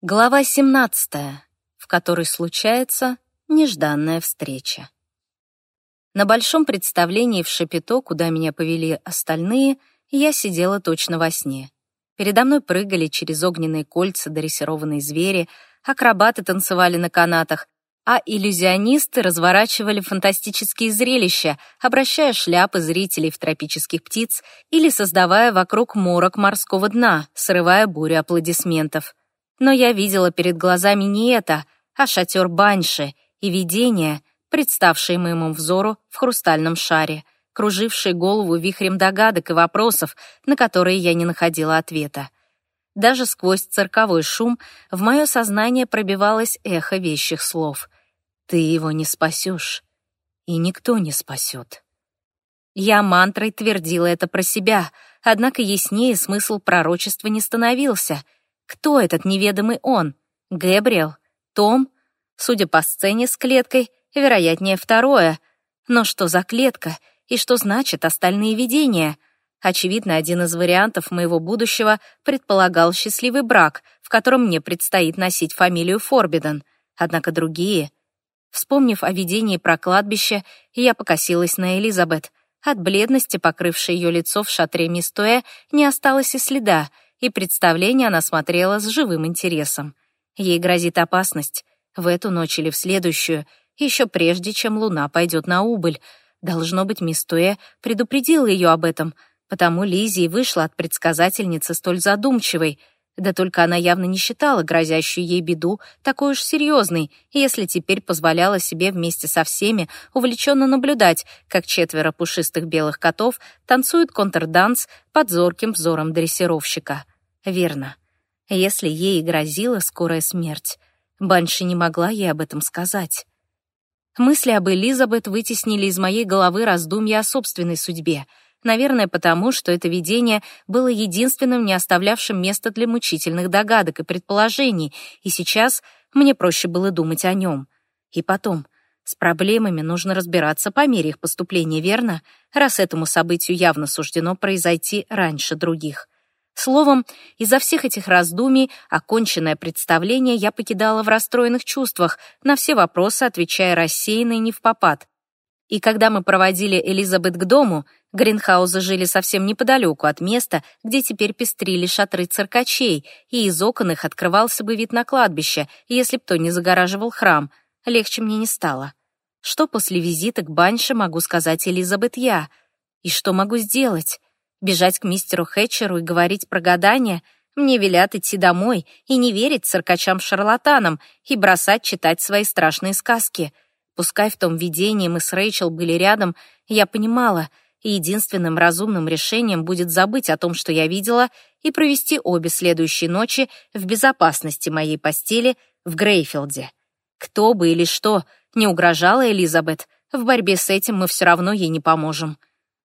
Глава 17, в которой случается нежданная встреча. На большом представлении в Шапито, куда меня повели остальные, я сидела точно во сне. Передо мной прыгали через огненные кольца дрессированные звери, акробаты танцевали на канатах, а иллюзионисты разворачивали фантастические зрелища, обращая шляпы зрителей в тропических птиц или создавая вокруг морок морского дна, срывая бурю аплодисментов. Но я видела перед глазами не это, а шатер Банши и видение, представшее моему взору в хрустальном шаре, кружившее голову вихрем догадок и вопросов, на которые я не находила ответа. Даже сквозь цирковой шум в мое сознание пробивалось эхо вещих слов. «Ты его не спасешь, и никто не спасет». Я мантрой твердила это про себя, однако яснее смысл пророчества не становился — кто этот неведомый он? Гэбриэл? Том? Судя по сцене с клеткой, вероятнее второе. Но что за клетка? И что значит остальные видения? Очевидно, один из вариантов моего будущего предполагал счастливый брак, в котором мне предстоит носить фамилию Форбиден. Однако другие... Вспомнив о видении про кладбище, я покосилась на Элизабет. От бледности, покрывшей ее лицо в шатре Мистуэ, не осталось и следа — и представление она смотрела с живым интересом. Ей грозит опасность в эту ночь или в следующую, еще прежде, чем луна пойдет на убыль. Должно быть, мисс Туэ предупредила ее об этом, потому Лизи вышла от предсказательницы столь задумчивой. Да только она явно не считала грозящую ей беду такой уж серьезной, если теперь позволяла себе вместе со всеми увлеченно наблюдать, как четверо пушистых белых котов танцуют контрданс под зорким взором дрессировщика. Верно. Если ей грозила скорая смерть, Банши не могла ей об этом сказать. Мысли об Элизабет вытеснили из моей головы раздумья о собственной судьбе. Наверное, потому, что это видение было единственным, не оставлявшим места для мучительных догадок и предположений, и сейчас мне проще было думать о нем. И потом, с проблемами нужно разбираться по мере их поступления, верно? Раз этому событию явно суждено произойти раньше других. Словом, из-за всех этих раздумий оконченное представление я покидала в расстроенных чувствах, на все вопросы отвечая рассеянно и не в попад. И когда мы проводили Элизабет к дому, Гринхаузы жили совсем неподалеку от места, где теперь пестрили шатры циркачей, и из окон их открывался бы вид на кладбище, если б то не загораживал храм. Легче мне не стало. Что после визита к Банше могу сказать Элизабет я? И что могу сделать? Бежать к мистеру Хэтчеру и говорить про гадания? Мне велят идти домой и не верить циркачам-шарлатанам и бросать читать свои страшные сказки. Пускай в том видении мы с Рэйчел были рядом, я понимала, единственным разумным решением будет забыть о том, что я видела, и провести обе следующие ночи в безопасности моей постели в Грейфилде. Кто бы или что не угрожала Элизабет, в борьбе с этим мы все равно ей не поможем.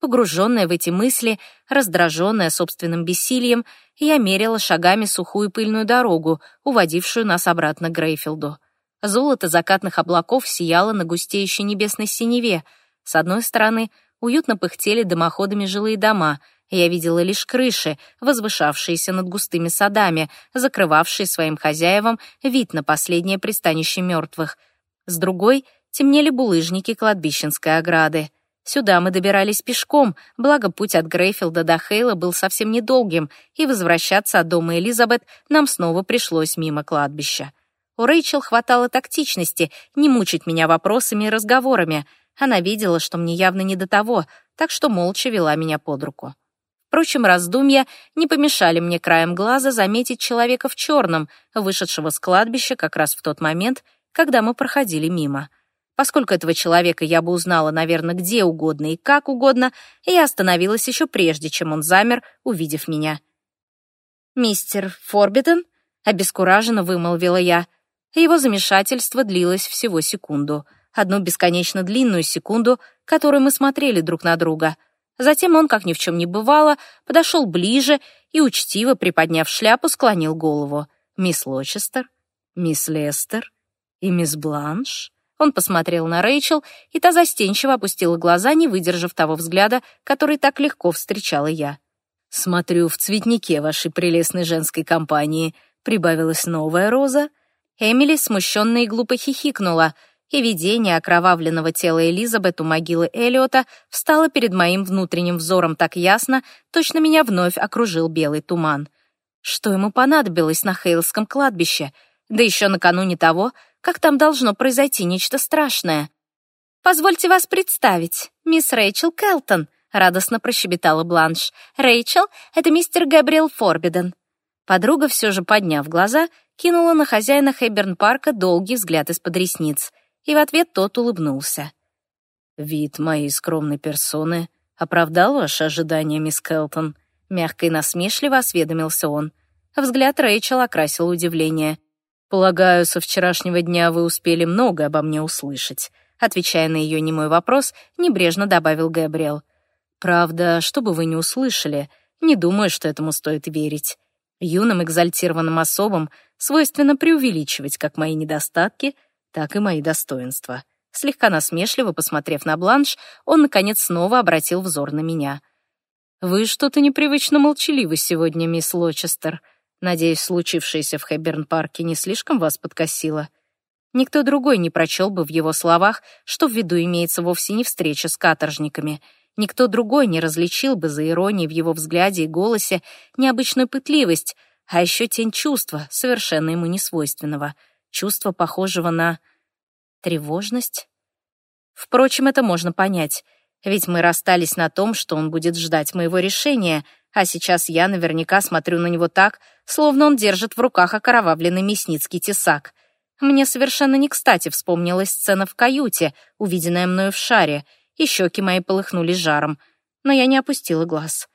Погруженная в эти мысли, раздраженная собственным бессилием, я мерила шагами сухую пыльную дорогу, уводившую нас обратно к Грейфилду. Золото закатных облаков сияло на густеющей небесной синеве. С одной стороны, уютно пыхтели дымоходами жилые дома. Я видела лишь крыши, возвышавшиеся над густыми садами, закрывавшие своим хозяевам вид на последнее пристанище мертвых. С другой — темнели булыжники кладбищенской ограды. Сюда мы добирались пешком, благо путь от Грейфилда до Хейла был совсем недолгим, и возвращаться от дома Элизабет нам снова пришлось мимо кладбища. У Рэйчел хватало тактичности не мучить меня вопросами и разговорами. Она видела, что мне явно не до того, так что молча вела меня под руку. Впрочем, раздумья не помешали мне краем глаза заметить человека в черном, вышедшего с кладбища как раз в тот момент, когда мы проходили мимо. Поскольку этого человека я бы узнала, наверное, где угодно и как угодно, я остановилась еще прежде, чем он замер, увидев меня. «Мистер Форбиден?» — обескураженно вымолвила я. Его замешательство длилось всего секунду. Одну бесконечно длинную секунду, которую мы смотрели друг на друга. Затем он, как ни в чем не бывало, подошел ближе и, учтиво приподняв шляпу, склонил голову. «Мисс Лочестер? Мисс Лестер? И мисс Бланш?» Он посмотрел на Рэйчел, и та застенчиво опустила глаза, не выдержав того взгляда, который так легко встречала я. «Смотрю в цветнике вашей прелестной женской компании. прибавилась новая роза. Эмили смущенно и глупо хихикнула, и видение окровавленного тела Элизабет у могилы Эллиота встало перед моим внутренним взором так ясно, точно меня вновь окружил белый туман. Что ему понадобилось на Хейлском кладбище? Да еще накануне того, как там должно произойти нечто страшное. «Позвольте вас представить, мисс Рэйчел Келтон», — радостно прощебетала Бланш. «Рэйчел — это мистер Габриэл Форбиден». Подруга, все же подняв глаза, кинула на хозяина Хэбберн-парка долгий взгляд из-под ресниц, и в ответ тот улыбнулся. «Вид моей скромной персоны оправдал ваши ожидания, мисс Келтон?» Мягко и насмешливо осведомился он. Взгляд Рэйчел окрасил удивление. «Полагаю, со вчерашнего дня вы успели много обо мне услышать», отвечая на ее немой вопрос, небрежно добавил Габриэл. «Правда, что бы вы ни услышали, не думаю, что этому стоит верить. Юным экзальтированным особам свойственно преувеличивать как мои недостатки, так и мои достоинства». Слегка насмешливо посмотрев на бланш, он, наконец, снова обратил взор на меня. «Вы что-то непривычно молчаливы сегодня, мисс Лочестер. Надеюсь, случившееся в Хэбберн-парке не слишком вас подкосило?» Никто другой не прочел бы в его словах, что в виду имеется вовсе не встреча с каторжниками. Никто другой не различил бы за иронией в его взгляде и голосе необычную пытливость, а еще тень чувства, совершенно ему несвойственного. Чувство, похожего на... тревожность? Впрочем, это можно понять. Ведь мы расстались на том, что он будет ждать моего решения, а сейчас я наверняка смотрю на него так, словно он держит в руках окровавленный мясницкий тесак. Мне совершенно не кстати вспомнилась сцена в каюте, увиденная мною в шаре, и щеки мои полыхнули жаром, но я не опустила глаз.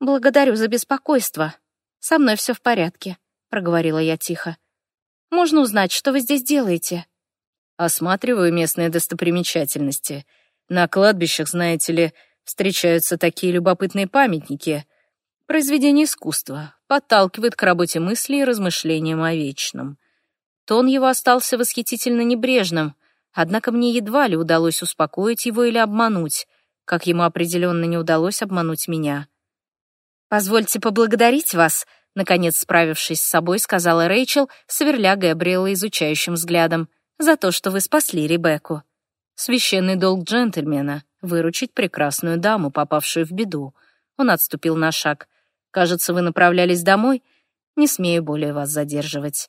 «Благодарю за беспокойство. Со мной все в порядке», — проговорила я тихо. «Можно узнать, что вы здесь делаете?» «Осматриваю местные достопримечательности», на кладбищах, знаете ли, встречаются такие любопытные памятники. Произведение искусства подталкивает к работе мысли и размышлениям о вечном. Тон его остался восхитительно небрежным, однако мне едва ли удалось успокоить его или обмануть, как ему определенно не удалось обмануть меня. «Позвольте поблагодарить вас», — наконец справившись с собой, сказала Рэйчел, сверля Габриэла изучающим взглядом, «за то, что вы спасли Ребекку». Священный долг джентльмена — выручить прекрасную даму, попавшую в беду. Он отступил на шаг. «Кажется, вы направлялись домой. Не смею более вас задерживать».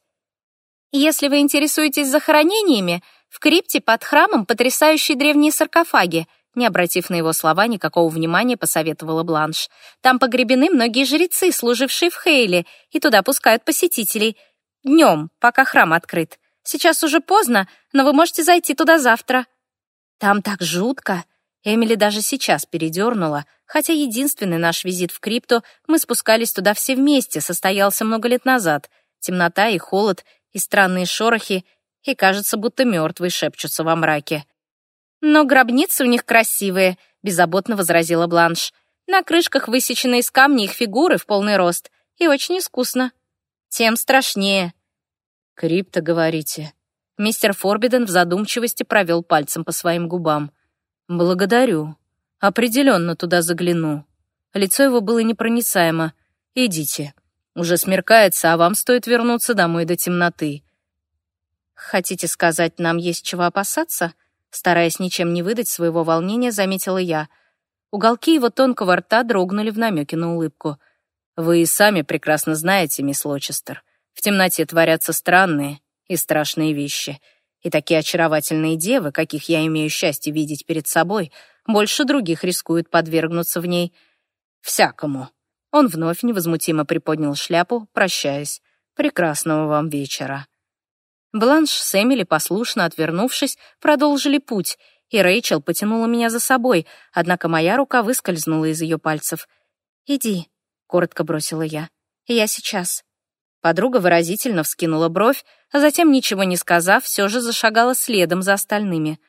«Если вы интересуетесь захоронениями, в крипте под храмом потрясающие древние саркофаги», не обратив на его слова никакого внимания, посоветовала Бланш. «Там погребены многие жрецы, служившие в Хейле, и туда пускают посетителей. Днем, пока храм открыт. Сейчас уже поздно, но вы можете зайти туда завтра». Там так жутко. Эмили даже сейчас передернула, хотя единственный наш визит в крипту мы спускались туда все вместе, состоялся много лет назад. Темнота и холод, и странные шорохи, и кажется, будто мертвые шепчутся во мраке. «Но гробницы у них красивые», — беззаботно возразила Бланш. «На крышках высечены из камня их фигуры в полный рост, и очень искусно. Тем страшнее». «Крипта, говорите?» Мистер Форбиден в задумчивости провел пальцем по своим губам. «Благодарю. Определенно туда загляну». Лицо его было непроницаемо. «Идите. Уже смеркается, а вам стоит вернуться домой до темноты». «Хотите сказать, нам есть чего опасаться?» Стараясь ничем не выдать своего волнения, заметила я. Уголки его тонкого рта дрогнули в намеке на улыбку. «Вы и сами прекрасно знаете, мисс Лочестер. В темноте творятся странные, и страшные вещи. И такие очаровательные девы, каких я имею счастье видеть перед собой, больше других рискуют подвергнуться в ней всякому. Он вновь невозмутимо приподнял шляпу, прощаясь. «Прекрасного вам вечера». Бланш с Эмили, послушно отвернувшись, продолжили путь, и Рэйчел потянула меня за собой, однако моя рука выскользнула из ее пальцев. «Иди», — коротко бросила я. «Я сейчас». Подруга выразительно вскинула бровь, а затем, ничего не сказав, все же зашагала следом за остальными.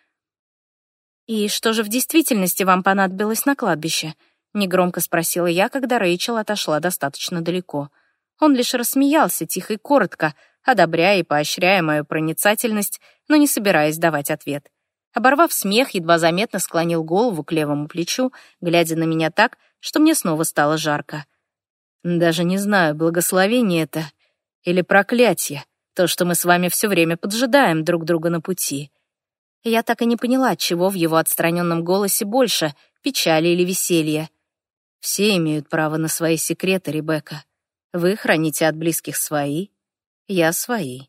«И что же в действительности вам понадобилось на кладбище?» — негромко спросила я, когда Рэйчел отошла достаточно далеко. Он лишь рассмеялся тихо и коротко, одобряя и поощряя мою проницательность, но не собираясь давать ответ. Оборвав смех, едва заметно склонил голову к левому плечу, глядя на меня так, что мне снова стало жарко. «Даже не знаю, благословение это Или проклятие, то, что мы с вами все время поджидаем друг друга на пути? Я так и не поняла, чего в его отстраненном голосе больше — печали или веселья. Все имеют право на свои секреты, Ребекка. Вы храните от близких свои, я свои.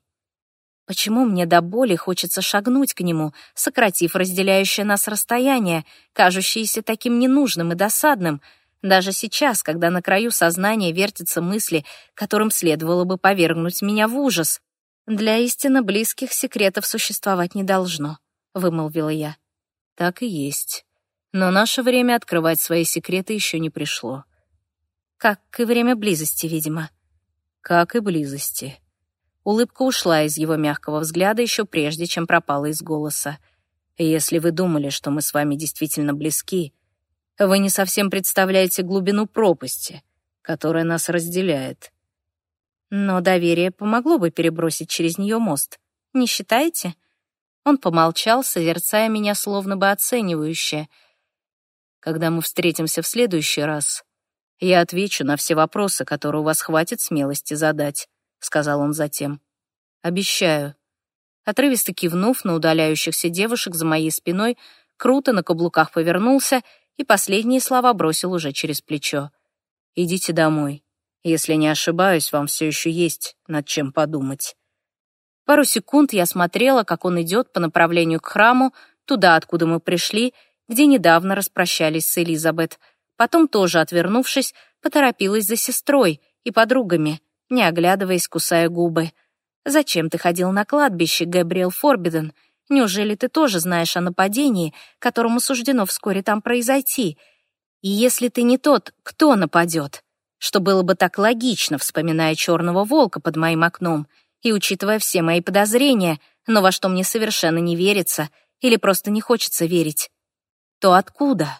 Почему мне до боли хочется шагнуть к нему, сократив разделяющее нас расстояние, кажущееся таким ненужным и досадным, даже сейчас, когда на краю сознания вертятся мысли, которым следовало бы повергнуть меня в ужас. Для истинно близких секретов существовать не должно, вымолвила я. Так и есть. Но наше время открывать свои секреты еще не пришло. Как и время близости, видимо. Как и близости. Улыбка ушла из его мягкого взгляда еще прежде, чем пропала из голоса. «Если вы думали, что мы с вами действительно близки, вы не совсем представляете глубину пропасти, которая нас разделяет». «Но доверие помогло бы перебросить через нее мост. Не считаете?» Он помолчал, созерцая меня словно бы оценивающе. «Когда мы встретимся в следующий раз, я отвечу на все вопросы, которые у вас хватит смелости задать». — сказал он затем. «Обещаю». Отрывисто кивнув на удаляющихся девушек за моей спиной, круто на каблуках повернулся и последние слова бросил уже через плечо. «Идите домой. Если не ошибаюсь, вам все еще есть над чем подумать». Пару секунд я смотрела, как он идет по направлению к храму, туда, откуда мы пришли, где недавно распрощались с Элизабет. Потом, тоже отвернувшись, поторопилась за сестрой и подругами — не оглядываясь, кусая губы. «Зачем ты ходил на кладбище, Габриэл Форбиден? Неужели ты тоже знаешь о нападении, которому суждено вскоре там произойти? И если ты не тот, кто нападет? Что было бы так логично, вспоминая черного волка под моим окном и учитывая все мои подозрения, но во что мне совершенно не верится или просто не хочется верить. То откуда?»